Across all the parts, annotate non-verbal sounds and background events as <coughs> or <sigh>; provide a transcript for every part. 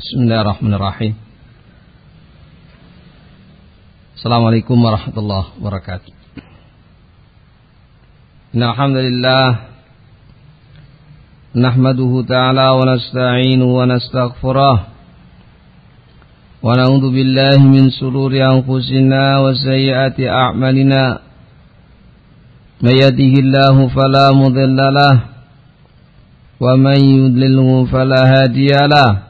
بسم الله الرحمن الرحيم. السلام عليكم ورحمة الله وبركاته. إن الحمد لله نحمده تعالى ونستعينه ونستغفره ونعوذ بالله من سرور أنفسنا وسيئات أعمالنا. من يده الله فلا مضل له ومن يضلله فلا هادي له.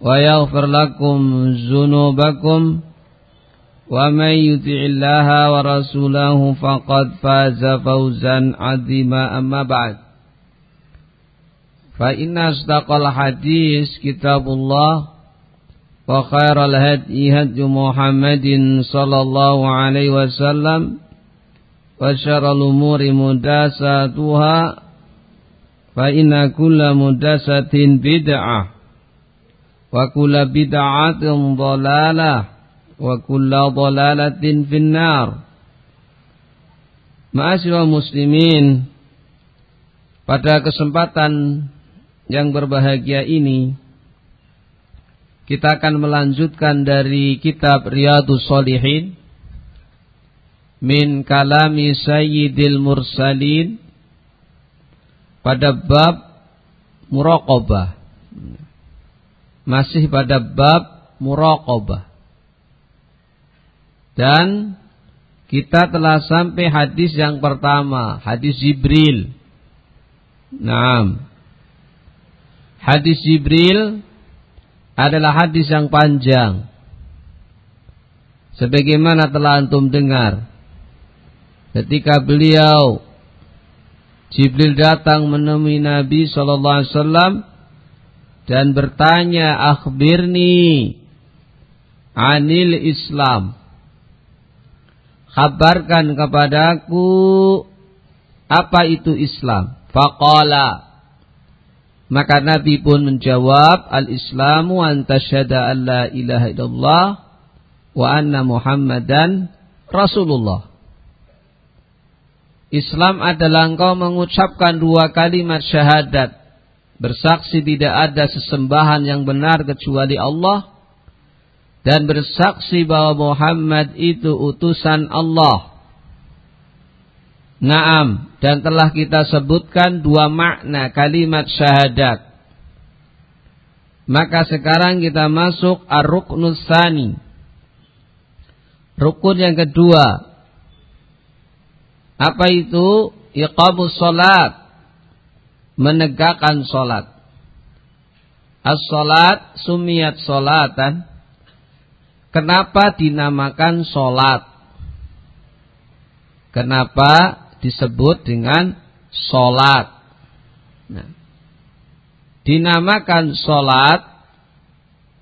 ويغفر لكم ذنوبكم ومن يطع الله ورسوله فقد فاز فوزا عظيما. أما بعد فإن أصدق الحديث كتاب الله وخير الهدي هدي محمد صلى الله عليه وسلم وشر الأمور مداساتها فإن كل مداسة بدعة. Kulla bid'atin dhalalah wa kulla dhalalatin finnar. Ma'asyiral muslimin pada kesempatan yang berbahagia ini kita akan melanjutkan dari kitab Riyadus Shalihin min kalami sayyidil mursalin pada bab muraqabah masih pada bab muraqabah. Dan kita telah sampai hadis yang pertama, hadis Jibril. Naam. Hadis Jibril adalah hadis yang panjang. Sebagaimana telah antum dengar. Ketika beliau Jibril datang menemui Nabi sallallahu alaihi wasallam dan bertanya akhbirni anil Islam? Kabarkan kepadaku apa itu Islam? Faqala. Maka Nabi pun menjawab al-islamu an tasyhada an la ilaha illallah wa anna muhammadan rasulullah. Islam adalah engkau mengucapkan dua kalimat syahadat bersaksi tidak ada sesembahan yang benar kecuali Allah dan bersaksi bahwa Muhammad itu utusan Allah. Naam dan telah kita sebutkan dua makna kalimat syahadat. Maka sekarang kita masuk ar-ruknus sani. Rukun yang kedua. Apa itu? Iqamus salat menegakkan solat. As-solat sumiyat solatan. Kenapa dinamakan solat? Kenapa disebut dengan solat? Nah, dinamakan solat.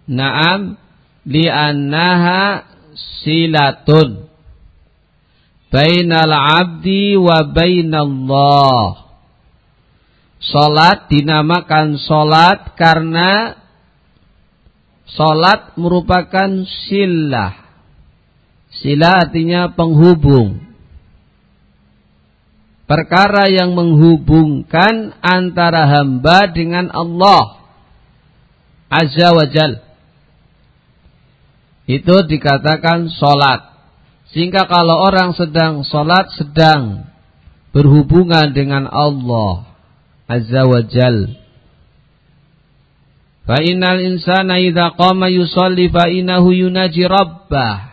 Naam li'annaha silatun bainal abdi wa bainallah Solat dinamakan solat karena solat merupakan silah. Silah artinya penghubung. Perkara yang menghubungkan antara hamba dengan Allah. Azza wa Jal. Itu dikatakan solat. Sehingga kalau orang sedang solat sedang berhubungan dengan Allah. Azza wa Jal. Fa innal insana idza qama yusalli fa innahu yunaji rabbah.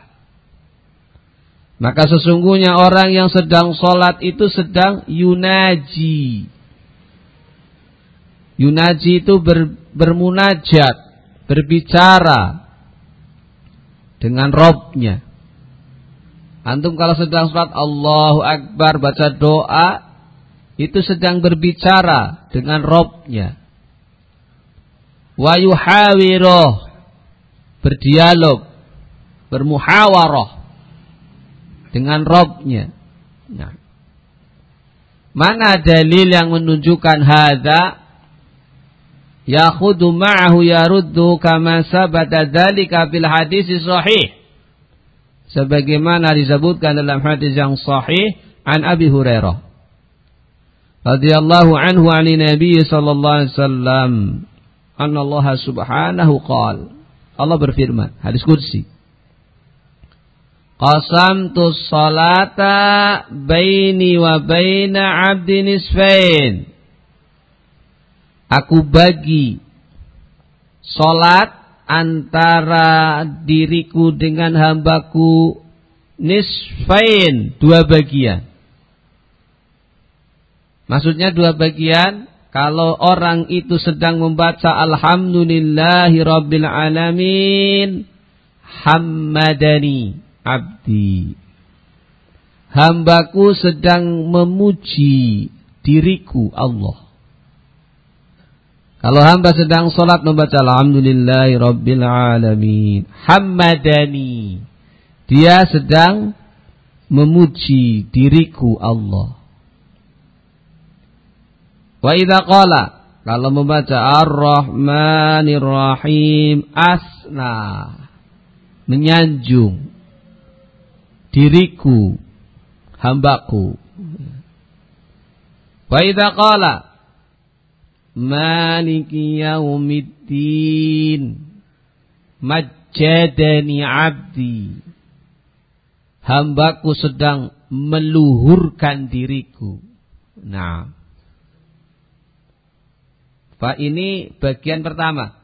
Maka sesungguhnya orang yang sedang sholat itu sedang yunaji. Yunaji itu ber, bermunajat, berbicara dengan Robnya. Antum kalau sedang sholat Allahu Akbar baca doa itu sedang berbicara dengan Robnya. Wa yuhawiroh berdialog, bermuhawarah dengan Robnya. Nah. Mana dalil yang menunjukkan hadza yakhudu ma'ahu yaruddu kama sabata dzalika fil hadis sahih sebagaimana disebutkan dalam hadis yang sahih an Abi Hurairah radhiyallahu anhu ani Nabi sallallahu alaihi wasallam anna Allah subhanahu qala Allah berfirman hadis kursi Qasamtu salata baini wa baina abdi nisfain. Aku bagi salat antara diriku dengan hambaku nisfain, dua bagian. Maksudnya dua bagian kalau orang itu sedang membaca alhamdulillahi rabbil alamin hammadani abdi. Hambaku sedang memuji diriku Allah. Kalau hamba sedang sholat membaca Alhamdulillahi Rabbil Alamin. Hammadani. Dia sedang memuji diriku Allah. Wa idha qala. Kalau membaca Ar-Rahmanir Rahim. Asna. Menyanjung diriku, hambaku. Wa idza qala Maliki yaumiddin Majjadani abdi Hambaku sedang meluhurkan diriku. Nah. Pak ini bagian pertama.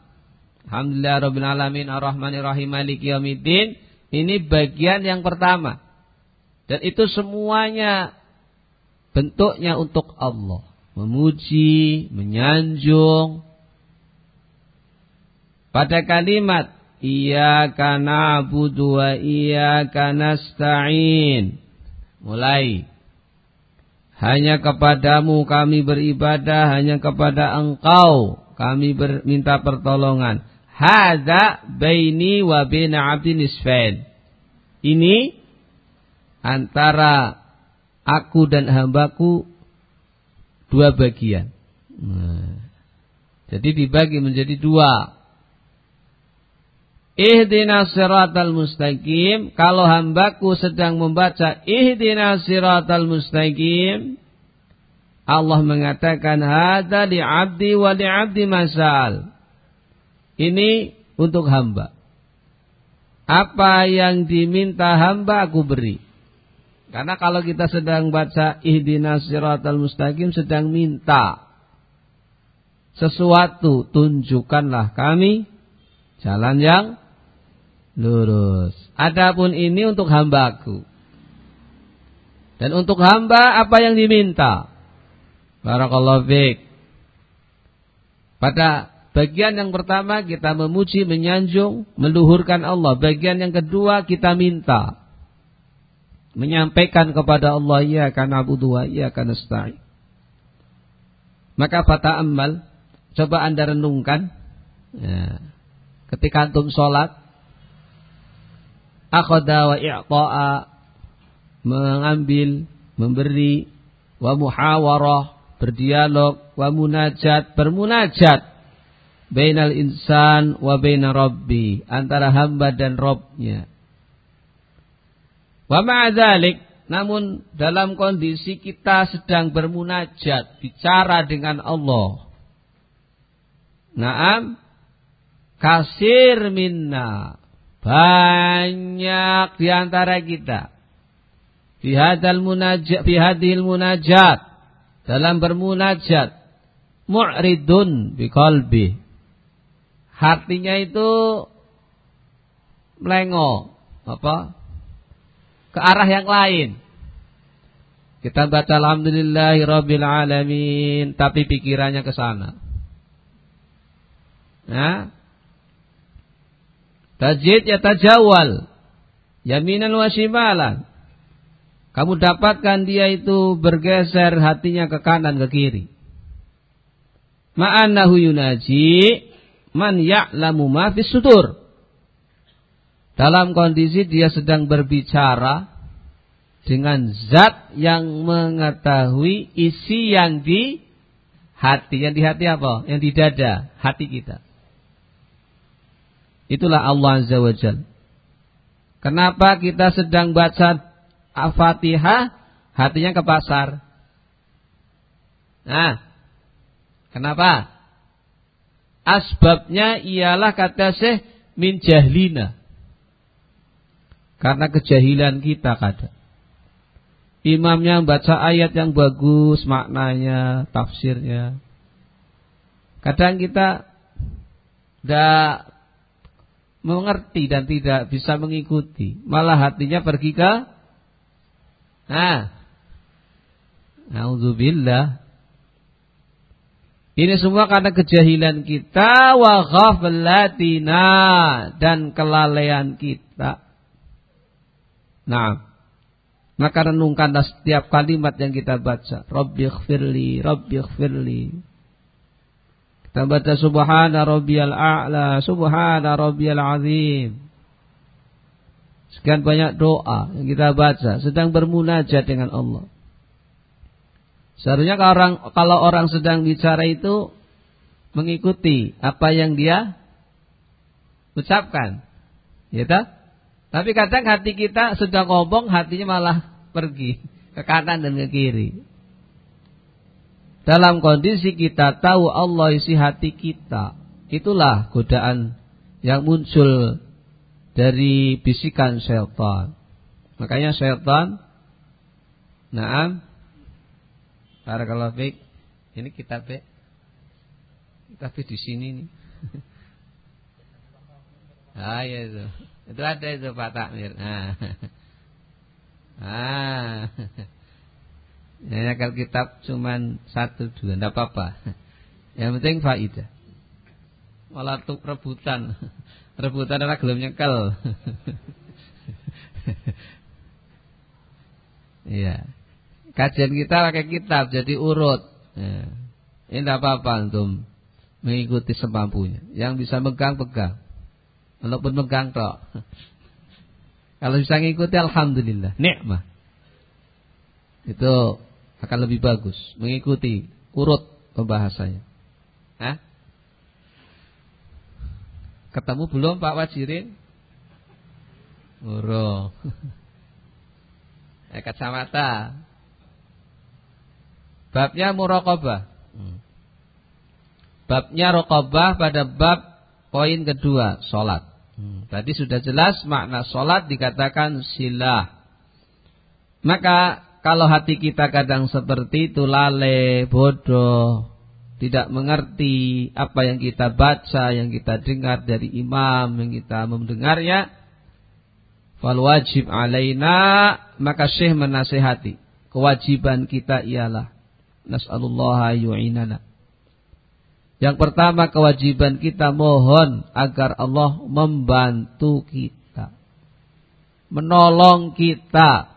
Alhamdulillah Rabbil Alamin Ar-Rahmanir Rahim Maliki Yaumiddin ini bagian yang pertama. Dan itu semuanya bentuknya untuk Allah. Memuji, menyanjung. Pada kalimat Iyaka na'budu wa iyaka nasta'in. Mulai. Hanya kepadamu kami beribadah, hanya kepada engkau kami minta pertolongan. Hada baini wa baina abdi nisfain. Ini antara aku dan hambaku dua bagian. Nah, jadi dibagi menjadi dua. Ihdinas siratal mustaqim. Kalau hambaku sedang membaca ihdinas siratal mustaqim. Allah mengatakan hada li abdi wa li abdi masal. Ini untuk hamba. Apa yang diminta hamba aku beri. Karena kalau kita sedang baca ihdinas siratal mustaqim sedang minta sesuatu, tunjukkanlah kami jalan yang lurus. Adapun ini untuk hambaku. Dan untuk hamba apa yang diminta? Barakallahu fiik. Pada Bagian yang pertama kita memuji, menyanjung, meluhurkan Allah. Bagian yang kedua kita minta. Menyampaikan kepada Allah, ya karena wa ya karena nasta'in. Maka fata amal, coba anda renungkan. Ya. Ketika antum sholat, akhoda wa i'ta'a, mengambil, memberi, wa muhawarah, berdialog, wa munajat, bermunajat bainal insan wa baina rabbi antara hamba dan Robnya. Wa ma'adzalik namun dalam kondisi kita sedang bermunajat bicara dengan Allah. Naam kasir minna banyak di antara kita. Fi hadal munajat fi munajat. Dalam bermunajat. Mu'ridun biqalbi hatinya itu melengo apa? Ke arah yang lain. Kita baca alhamdulillahirabbil alamin tapi pikirannya ke sana. Nah, tajid ya tajawal. Yaminan wa shimalan. Kamu dapatkan dia itu bergeser hatinya ke kanan ke kiri. Ma'annahu yunaji man ya'lamu ma fis sudur. Dalam kondisi dia sedang berbicara dengan zat yang mengetahui isi yang di hati. Yang di hati apa? Yang di dada, hati kita. Itulah Allah Azza wa Jal. Kenapa kita sedang baca Al-Fatihah, hatinya ke pasar? Nah, kenapa? Asbabnya ialah kata Syekh min jahlina. Karena kejahilan kita kadang. Imamnya baca ayat yang bagus maknanya, tafsirnya. Kadang kita tidak mengerti dan tidak bisa mengikuti. Malah hatinya pergi ke Nah, Alhamdulillah. Ini semua karena kejahilan kita wa ghaflatina dan kelalaian kita. Nah, maka renungkanlah setiap kalimat yang kita baca. Rabbighfirli, Rabbighfirli. Kita baca subhana rabbiyal a'la, subhana rabbiyal azim. Sekian banyak doa yang kita baca sedang bermunajat dengan Allah. Seharusnya kalau orang kalau orang sedang bicara itu mengikuti apa yang dia ucapkan. Ya tak? Tapi kadang hati kita sudah ngomong, hatinya malah pergi ke kanan dan ke kiri. Dalam kondisi kita tahu Allah isi hati kita, itulah godaan yang muncul dari bisikan syaitan. Makanya syaitan, naam, para fik, ini kitab Kitab di sini nih. <laughs> ah ya itu. Itu ada itu Pak Takmir. Nah. Ah. <laughs> <laughs> Ya, kitab cuman satu dua, tidak apa-apa. <laughs> Yang penting faidah. Malah tuh rebutan. <laughs> Rebutan adalah gelem nyekel. <laughs> Iya. Kajian kita pakai kitab jadi urut. Ya. Ini tidak apa-apa antum mengikuti semampunya. Yang bisa megang pegang. Walaupun megang tok. Kalau bisa ngikuti alhamdulillah, nikmah. Itu akan lebih bagus mengikuti urut pembahasannya. Hah? Ketemu belum Pak Wajirin? Urung. <laughs> eh kacamata. Babnya muraqabah. Hmm. Babnya raqabah pada bab poin kedua, salat. Hmm, tadi sudah jelas makna sholat dikatakan silah. Maka kalau hati kita kadang seperti itu lale, bodoh, tidak mengerti apa yang kita baca, yang kita dengar dari imam, yang kita mendengarnya, fal wajib alaina, maka syekh menasehati. Kewajiban kita ialah nas'alullah yu'inana yang pertama kewajiban kita mohon agar Allah membantu kita. Menolong kita.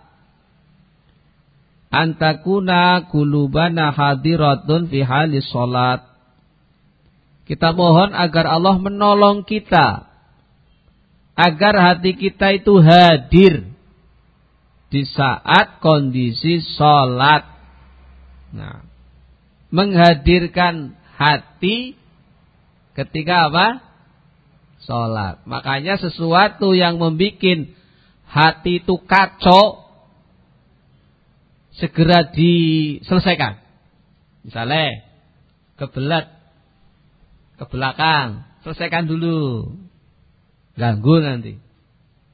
Antakuna kulubana hadiratun fi halis salat. Kita mohon agar Allah menolong kita. Agar hati kita itu hadir. Di saat kondisi sholat. Nah, menghadirkan hati ketika apa? Sholat. Makanya sesuatu yang membuat hati itu kacau segera diselesaikan. Misalnya kebelat ke belakang, selesaikan dulu. Ganggu nanti.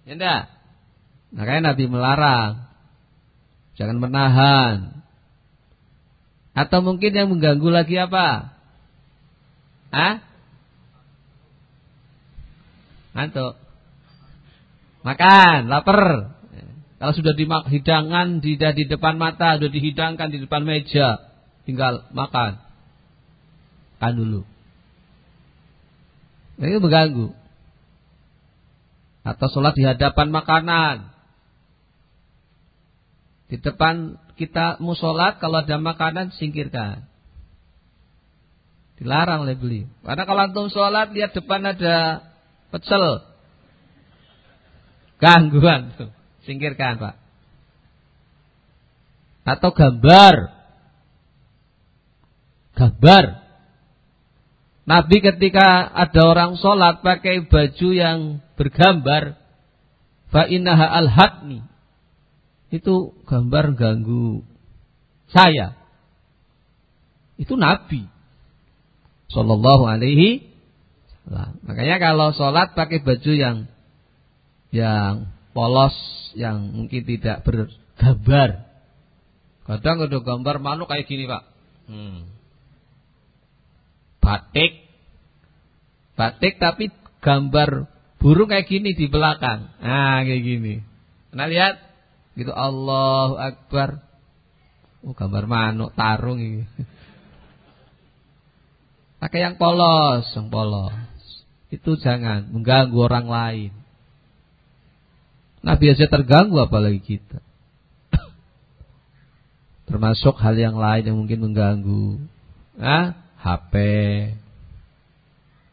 Ya enggak? Makanya Nabi melarang. Jangan menahan. Atau mungkin yang mengganggu lagi apa? Hah? Ngantuk. Makan, lapar. Kalau sudah di hidangan di, di depan mata, sudah dihidangkan di depan meja, tinggal makan. Kan dulu. Nah, itu mengganggu. Atau sholat di hadapan makanan. Di depan kita mau sholat, kalau ada makanan, singkirkan. Dilarang oleh beliau. Karena kalau antum sholat, lihat depan ada pecel. Gangguan tuh. Singkirkan Pak. Atau gambar. Gambar. Nabi ketika ada orang sholat pakai baju yang bergambar. Fa'inaha al-hadni. Itu gambar ganggu saya. Itu Nabi. Sallallahu alaihi makanya kalau sholat pakai baju yang yang polos, yang mungkin tidak bergambar. Kadang ada gambar makhluk kayak gini pak. Hmm. Batik, batik tapi gambar burung kayak gini di belakang. Nah kayak gini. Nah lihat, gitu Allahu Akbar. Oh gambar manuk tarung ini. Pakai yang polos, yang polos. Itu jangan mengganggu orang lain. Nah biasa terganggu apalagi kita. <laughs> Termasuk hal yang lain yang mungkin mengganggu. Nah, HP.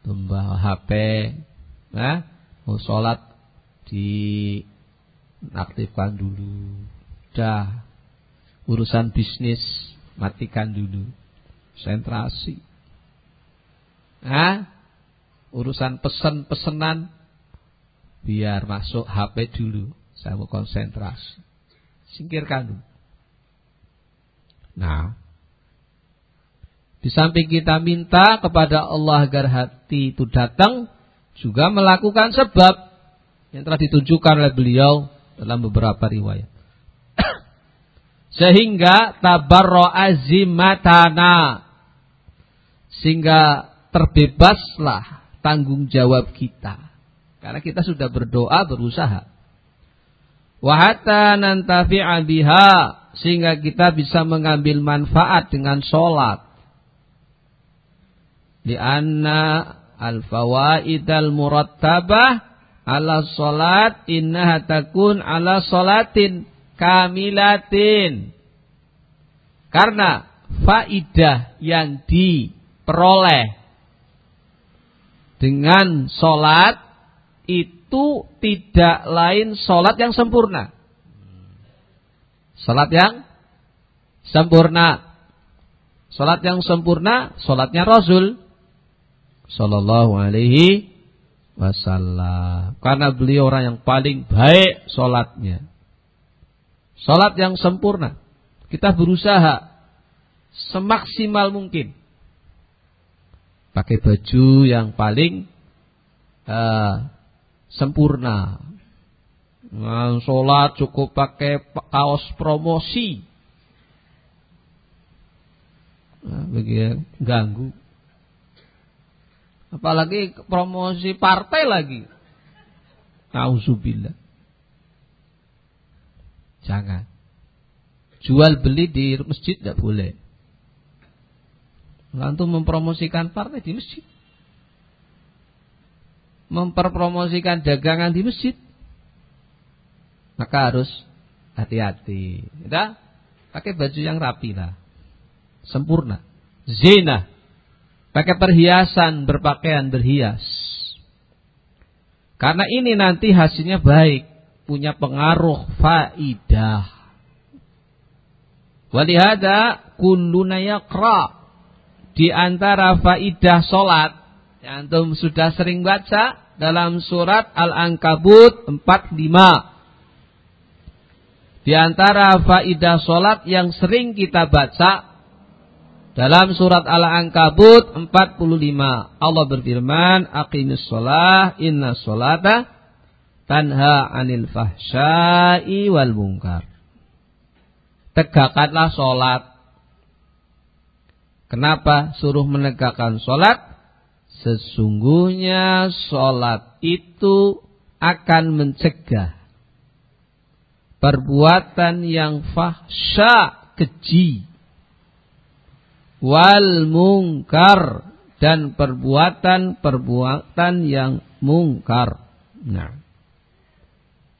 Tumbal HP. Nah, mau sholat diaktifkan dulu. Dah. Urusan bisnis matikan dulu. Sentrasi. Nah, urusan pesan-pesanan biar masuk HP dulu. Saya mau konsentrasi. Singkirkan dulu. Nah, di samping kita minta kepada Allah agar hati itu datang, juga melakukan sebab yang telah ditunjukkan oleh beliau dalam beberapa riwayat. <coughs> Sehingga tabarro azimatana. Sehingga terbebaslah tanggung jawab kita. Karena kita sudah berdoa, berusaha. Wahata nantafi'a biha sehingga kita bisa mengambil manfaat dengan sholat. Di anna al-fawaid al-murattabah ala sholat innaha takun ala sholatin kamilatin. Karena faidah yang diperoleh dengan sholat itu tidak lain sholat yang sempurna. Sholat yang sempurna. Sholat yang sempurna, sholatnya Rasul. Sallallahu alaihi wasallam. Karena beliau orang yang paling baik sholatnya. Sholat yang sempurna. Kita berusaha semaksimal mungkin pakai baju yang paling uh, sempurna. Nah, sholat cukup pakai kaos promosi. Nah, begitu ganggu. Apalagi promosi partai lagi. Nauzubillah. Jangan. Jual beli di masjid tidak boleh. Lalu mempromosikan partai di masjid. Memperpromosikan dagangan di masjid. Maka harus hati-hati. Kita pakai baju yang rapi lah. Sempurna. Zina. Pakai perhiasan, berpakaian berhias. Karena ini nanti hasilnya baik. Punya pengaruh faidah. Walihada kulluna yaqra' di antara faidah yang antum sudah sering baca dalam surat Al-Ankabut 45. Di antara faidah solat yang sering kita baca dalam surat Al-Ankabut 45 Allah berfirman Aqimis sholah inna sholata tanha anil fahsyai wal munkar Tegakkanlah sholat Kenapa suruh menegakkan sholat? Sesungguhnya sholat itu akan mencegah perbuatan yang fahsya keji wal mungkar dan perbuatan-perbuatan yang mungkar. Nah,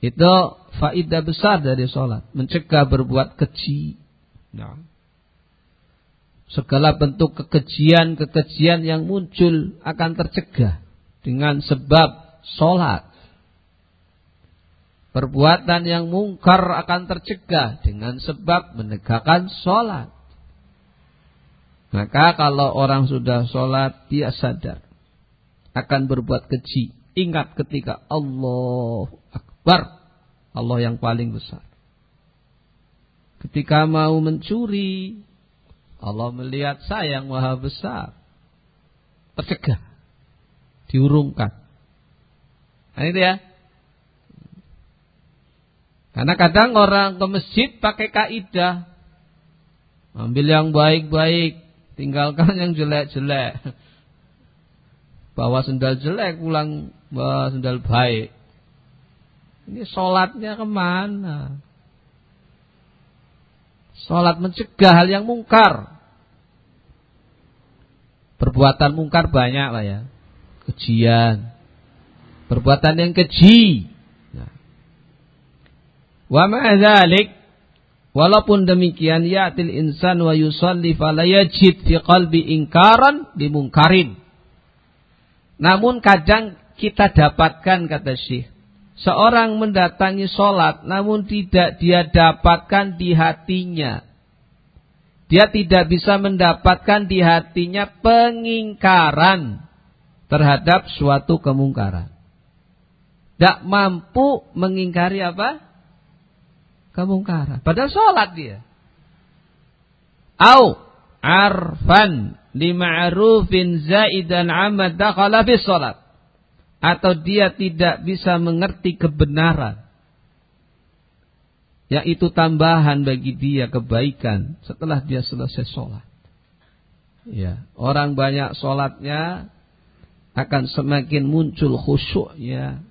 itu faidah besar dari sholat, mencegah berbuat keji. Nah, segala bentuk kekejian-kekejian yang muncul akan tercegah dengan sebab sholat. Perbuatan yang mungkar akan tercegah dengan sebab menegakkan sholat. Maka kalau orang sudah sholat, dia sadar akan berbuat keji. Ingat ketika Allah Akbar, Allah yang paling besar. Ketika mau mencuri, Allah melihat saya yang maha besar. Tercegah. Diurungkan. Nah itu ya. Karena kadang orang ke masjid pakai kaidah. Ambil yang baik-baik. Tinggalkan yang jelek-jelek. <laughs> Bawa sendal jelek pulang bawa sendal baik. Ini sholatnya ke mana? Sholat mencegah hal yang mungkar. Perbuatan mungkar banyak lah ya. Kejian. Perbuatan yang keji. Nah. Wa ma'adhalik Walaupun demikian ya'til insan wa yusalli fala yajid fi qalbi ingkaran dimungkarin. Namun kadang kita dapatkan kata Syekh, seorang mendatangi sholat namun tidak dia dapatkan di hatinya. Dia tidak bisa mendapatkan di hatinya pengingkaran terhadap suatu kemungkaran. Tidak mampu mengingkari apa? kemungkaran. Padahal sholat dia. Au arfan lima'rufin zaidan amma dakhala fi sholat. Atau dia tidak bisa mengerti kebenaran. Yaitu tambahan bagi dia kebaikan setelah dia selesai sholat. Ya, orang banyak sholatnya akan semakin muncul khusyuknya,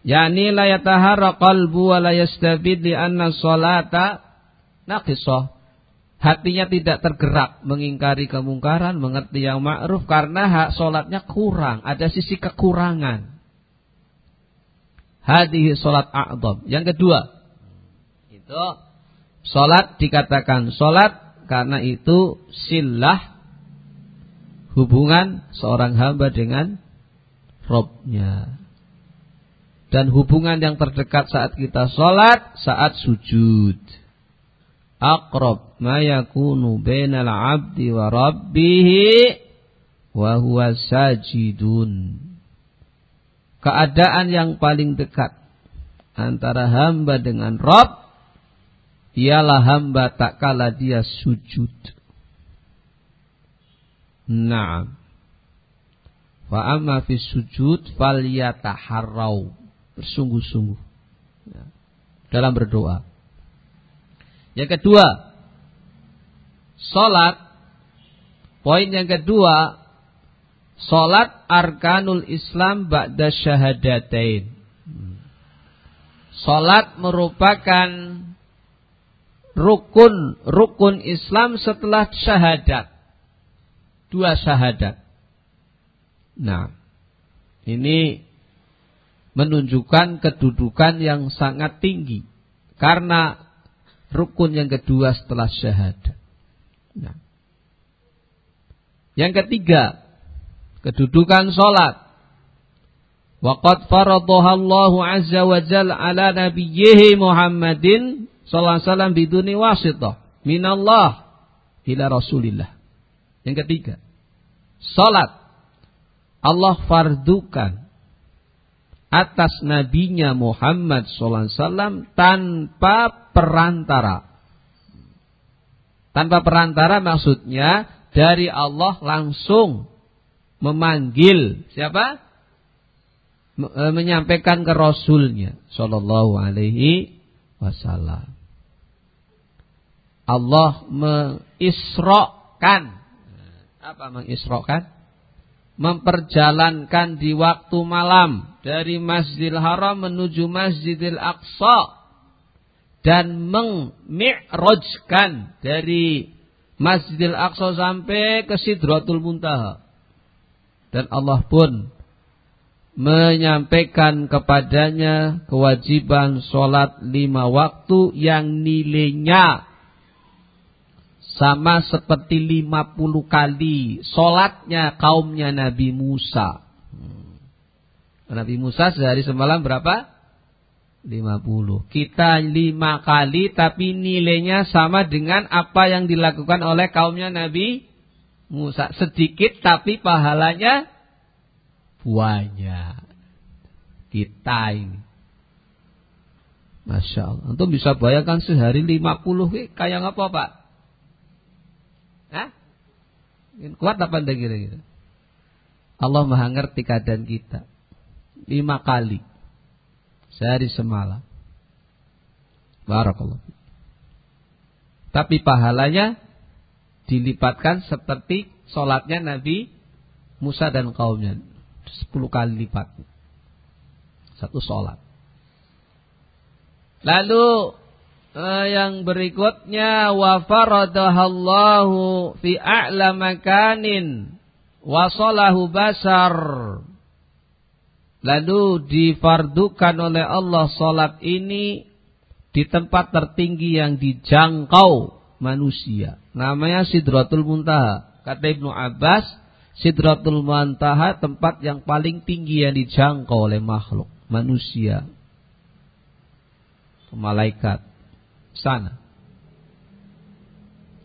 Yani la yataharra qalbu wa la li anna salata naqisah. Hatinya tidak tergerak mengingkari kemungkaran, mengerti yang ma'ruf karena hak solatnya kurang, ada sisi kekurangan. Hadihi solat a'dham. Yang kedua, itu solat dikatakan solat karena itu silah hubungan seorang hamba dengan Robnya dan hubungan yang terdekat saat kita sholat saat sujud. Aqrab ma yakunu bainal 'abdi wa rabbih wa huwa sajidun. Keadaan yang paling dekat antara hamba dengan Rabb ialah hamba tak kala dia sujud. Naam. Fa amma fi sujud falyataharrau bersungguh-sungguh ya, dalam berdoa. Yang kedua, salat. Poin yang kedua, salat arkanul Islam ba'da syahadatain. Salat merupakan rukun rukun Islam setelah syahadat. Dua syahadat. Nah, ini menunjukkan kedudukan yang sangat tinggi karena rukun yang kedua setelah syahadat. Nah. Yang ketiga, kedudukan sholat. Waqad faradaha Allah azza wa jalla ala nabiyyihi Muhammadin sallallahu alaihi wasallam biduni wasithah minallah ila Rasulillah. Yang ketiga, salat Allah fardukan atas nabinya Muhammad SAW tanpa perantara. Tanpa perantara maksudnya dari Allah langsung memanggil siapa? E, menyampaikan ke Rasulnya Sallallahu Alaihi Wasallam. Allah mengisrokan. Apa mengisrokan? memperjalankan di waktu malam dari Masjidil Haram menuju Masjidil Aqsa dan mengmi'rajkan dari Masjidil Aqsa sampai ke Sidratul Muntaha. Dan Allah pun menyampaikan kepadanya kewajiban sholat lima waktu yang nilainya sama seperti lima puluh kali sholatnya kaumnya Nabi Musa. Hmm. Nabi Musa sehari semalam berapa? Lima puluh. Kita lima kali tapi nilainya sama dengan apa yang dilakukan oleh kaumnya Nabi Musa. Sedikit tapi pahalanya banyak. Kita ini. Masya Allah. Untuk bisa bayangkan sehari lima puluh kayak apa Pak? Hah? Kuat apa anda kira-kira? Allah maha ngerti keadaan kita. Lima kali. Sehari semalam. Barakallah. Tapi pahalanya dilipatkan seperti sholatnya Nabi Musa dan kaumnya. Sepuluh kali lipat. Satu sholat. Lalu uh, yang berikutnya wa faradahallahu fi a'la makanin basar lalu difardukan oleh Allah salat ini di tempat tertinggi yang dijangkau manusia. Namanya Sidratul Muntaha. Kata Ibnu Abbas Sidratul Muntaha tempat yang paling tinggi yang dijangkau oleh makhluk manusia. Malaikat. Sana.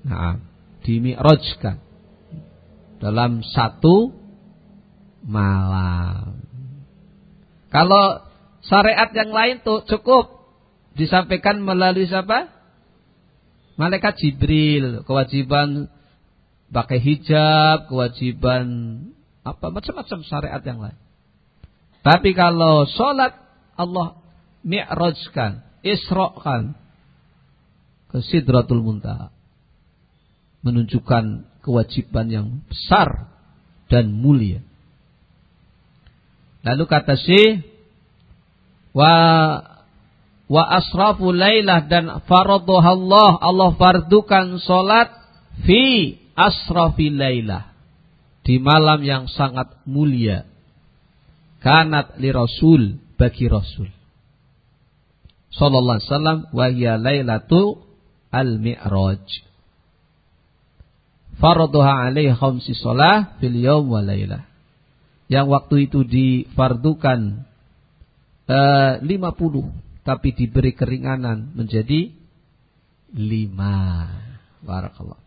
Nah, dimi'rajkan dalam satu malam. Kalau syariat yang lain tuh cukup disampaikan melalui siapa? Malaikat Jibril, kewajiban pakai hijab, kewajiban apa macam-macam syariat yang lain. Tapi kalau sholat Allah mi'rajkan, isra'kan ke Sidratul Muntaha. Menunjukkan kewajiban yang besar dan mulia. Lalu kata Syekh wa wa asrafu lailah dan Allah Allah fardukan salat fi asrafi lailah di malam yang sangat mulia kanat li rasul bagi rasul sallallahu alaihi wasallam wa lailatu al-mi'raj. Faraduha alaihi khamsi sholah fil yawm wa laylah. Yang waktu itu difardukan eh, 50 tapi diberi keringanan menjadi 5. Barakallah.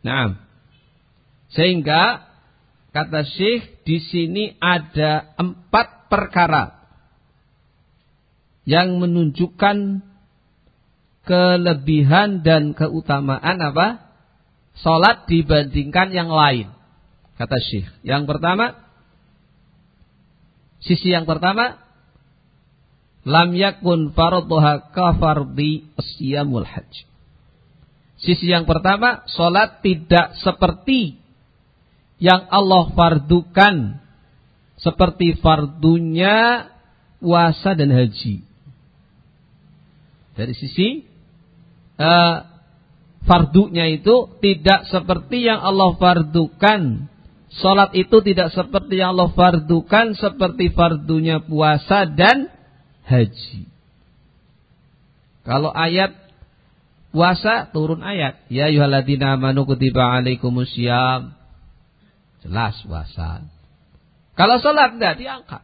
Nah, sehingga kata Syekh di sini ada empat perkara yang menunjukkan kelebihan dan keutamaan apa? Salat dibandingkan yang lain. Kata Syekh. Yang pertama, sisi yang pertama, lam yakun fardhuha kafardi asyamul hajj. Sisi yang pertama, salat tidak seperti yang Allah fardukan seperti fardunya puasa dan haji. Dari sisi uh, fardunya itu tidak seperti yang Allah fardukan. Salat itu tidak seperti yang Allah fardukan seperti fardunya puasa dan haji. Kalau ayat puasa turun ayat, ya ayyuhalladzina amanu kutiba alaikumusiyam. Jelas puasa. Kalau salat tidak diangkat.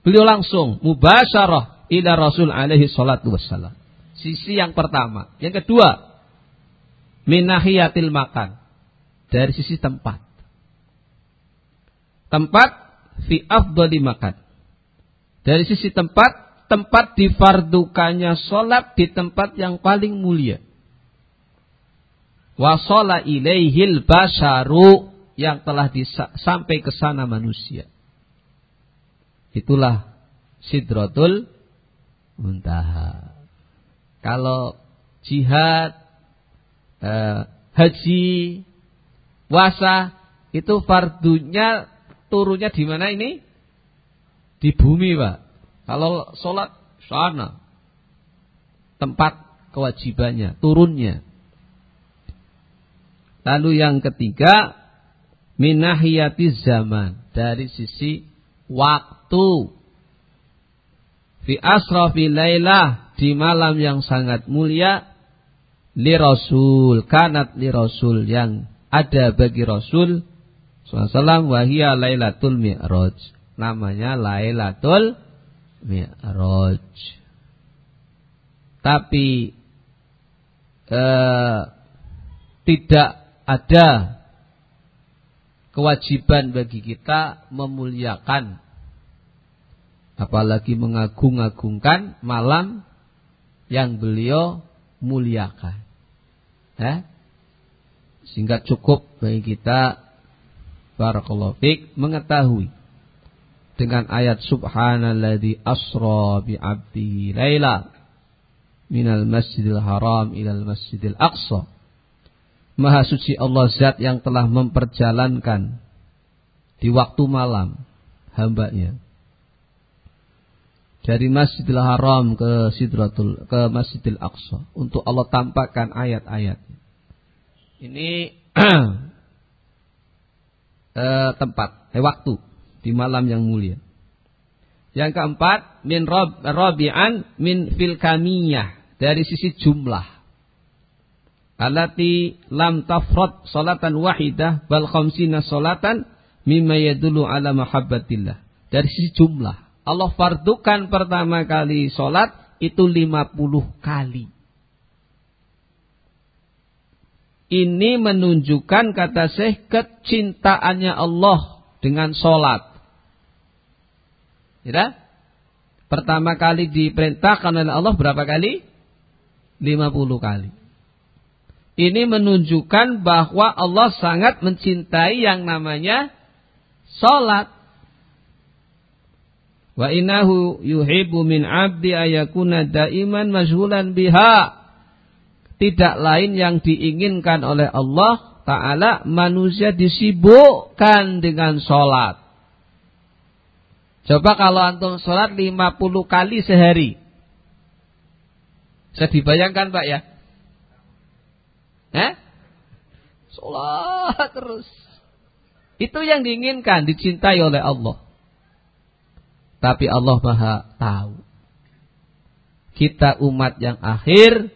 Beliau langsung mubasyarah ila Rasul alaihi salatu wassalam. Sisi yang pertama. Yang kedua, minahiyatil makan. Dari sisi tempat. Tempat fi afdali makan. Dari sisi tempat, tempat difardukannya sholat di tempat yang paling mulia. Wasola ilaihil basaru yang telah sampai ke sana manusia. Itulah sidratul muntaha. Kalau jihad, eh, haji, puasa Itu fardunya turunnya di mana ini? Di bumi, Pak. Kalau sholat sana. Tempat kewajibannya, turunnya. Lalu yang ketiga, minahiyati zaman. Dari sisi waktu. Fi asrafi laylah. Di malam yang sangat mulia. Li rasul. Kanat li rasul. Yang ada bagi rasul. SAW. Wahia laylatul mi'raj. Namanya laylatul mi'raj. Tapi eh, tidak ada kewajiban bagi kita memuliakan apalagi mengagung-agungkan malam yang beliau muliakan. Eh? Sehingga cukup bagi kita barakallahu fik mengetahui dengan ayat subhanalladzi asra bi 'abdihi laila minal masjidil haram ilal masjidil aqsa Maha suci Allah zat yang telah memperjalankan di waktu malam hambanya. Dari Masjidil Haram ke Sidratul ke Masjidil Aqsa untuk Allah tampakkan ayat-ayat. Ini <clears throat> eh, tempat, eh, waktu di malam yang mulia. Yang keempat, min rob, robian min filkamiyah dari sisi jumlah alati lam tafrad salatan wahidah bal khamsina salatan mimma yadullu ala mahabbatillah. Dari sisi jumlah. Allah fardukan pertama kali salat itu 50 kali. Ini menunjukkan kata Syekh kecintaannya Allah dengan salat. Ya? Pertama kali diperintahkan oleh Allah berapa kali? 50 kali. Ini menunjukkan bahwa Allah sangat mencintai yang namanya salat. Wa innahu yuhibbu min 'abdi ayakuna daiman majhulan biha. Tidak lain yang diinginkan oleh Allah Ta'ala manusia disibukkan dengan sholat. Coba kalau antum sholat 50 kali sehari. Bisa dibayangkan Pak ya? Eh? Sholat terus. Itu yang diinginkan, dicintai oleh Allah. Tapi Allah maha tahu. Kita umat yang akhir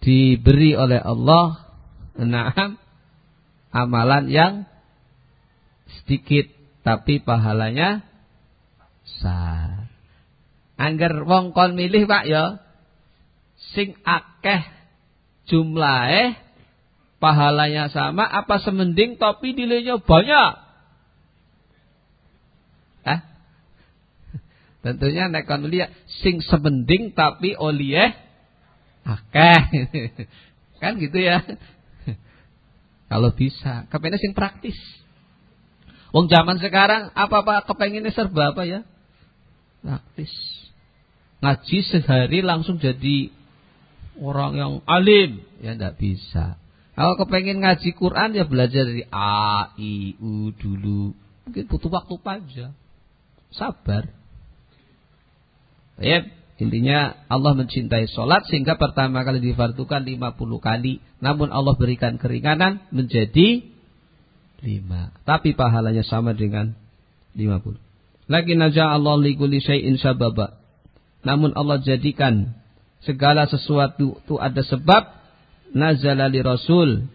diberi oleh Allah enam amalan yang sedikit tapi pahalanya besar. Angger wong kon milih Pak ya sing akeh jumlahnya pahalanya sama apa semending tapi nilainya banyak? Eh? <laughs> Tentunya nek kon lihat sing semending tapi oleh akeh. <laughs> kan gitu ya. Kalau bisa, kepengen sing praktis. Wong zaman sekarang apa-apa kepengennya serba apa ya? Praktis. Ngaji sehari langsung jadi orang yang alim ya tidak bisa. Kalau kepengen ngaji Quran ya belajar dari A, I, U dulu. Mungkin butuh waktu panjang. Sabar. Ya, intinya Allah mencintai sholat sehingga pertama kali difardukan 50 kali. Namun Allah berikan keringanan menjadi 5. Tapi pahalanya sama dengan 50. Lagi naja Allah likuli syai'in sababa. Namun Allah jadikan segala sesuatu itu ada sebab nazala li rasul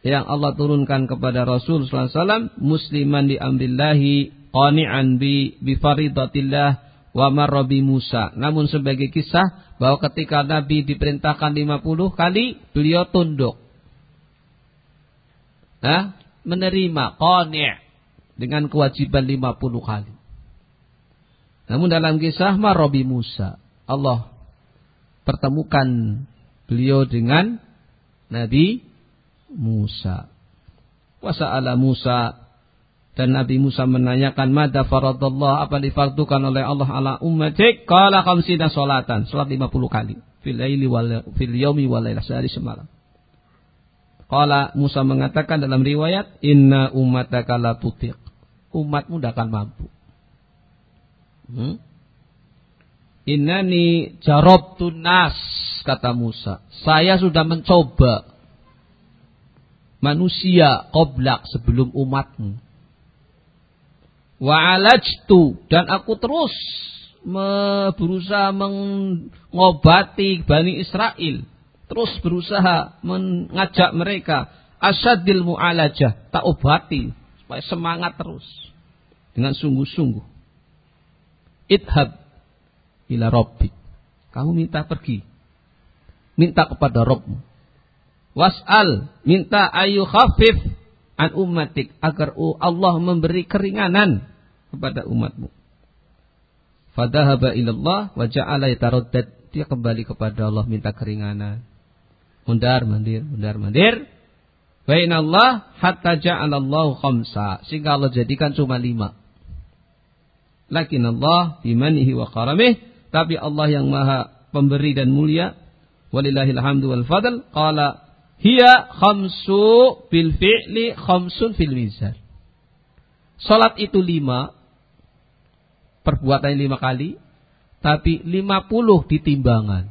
yang Allah turunkan kepada Rasul SAW musliman di amrillahi qani'an bi bi faridatillah wa marrabi Musa. Namun sebagai kisah bahwa ketika Nabi diperintahkan 50 kali beliau tunduk. Nah, menerima qani' dengan kewajiban 50 kali. Namun dalam kisah marrabi Musa, Allah pertemukan beliau dengan Nabi Musa. Wasa'ala Musa dan Nabi Musa menanyakan mada faradallah apa difardukan oleh Allah ala ummatik qala khamsina salatan salat 50 kali fil wal fil yaumi wal laila sehari semalam Qala Musa mengatakan dalam riwayat, "Inna ummataka la tutiq." Umatmu tidak akan mampu. Hmm? Innani jarobtu nas kata Musa. Saya sudah mencoba manusia qoblak sebelum umatmu. Wa alajtu dan aku terus berusaha mengobati Bani Israel. Terus berusaha mengajak mereka. Asadil mu'alajah. Tak obati. Supaya semangat terus. Dengan sungguh-sungguh. Idhab ila rabbi. Kamu minta pergi. Minta kepada Rabbmu. Was'al. Minta ayu khafif an ummatik. Agar Allah memberi keringanan kepada umatmu. Fadahaba ilallah wa ja'ala yataraddad. Dia kembali kepada Allah minta keringanan. Mundar mandir mundar mandir. Bain Allah hatta ja'alallahu khamsa. Sehingga Allah jadikan cuma lima. Lakin Allah bimanihi wa karamih. Tapi Allah yang maha pemberi dan mulia. Walillahil hamdu wal fadl. Qala hiya khamsu bil fi'li khamsun fil mizan. Salat itu lima perbuatan lima kali tapi lima puluh di timbangan.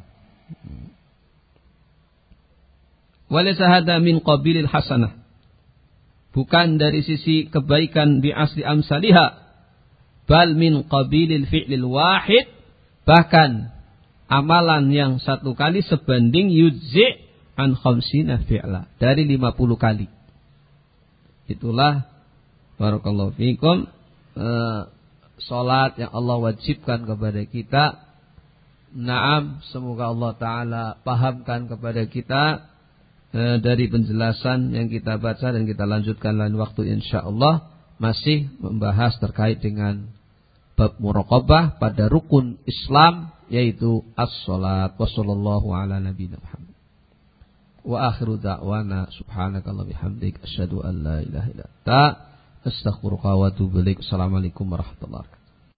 Walaysa hada min qabilil hasanah. Bukan dari sisi kebaikan bi asli amsaliha. Bal min qabilil fi'lil wahid. Bahkan amalan yang satu kali sebanding yudzi' an khamsina fi'la. Dari 50 kali. Itulah barakallahu fikum. Uh, salat yang Allah wajibkan kepada kita. Naam, semoga Allah Ta'ala pahamkan kepada kita Eh, dari penjelasan yang kita baca dan kita lanjutkan lain waktu insya Allah masih membahas terkait dengan bab muraqabah pada rukun Islam yaitu as-salat wa sallallahu ala nabiyina Muhammad. Wa akhiru da'wana subhanakallah bihamdik asyhadu an la ilaha illa anta astaghfiruka wa atubu ilaik. Assalamualaikum warahmatullahi wabarakatuh.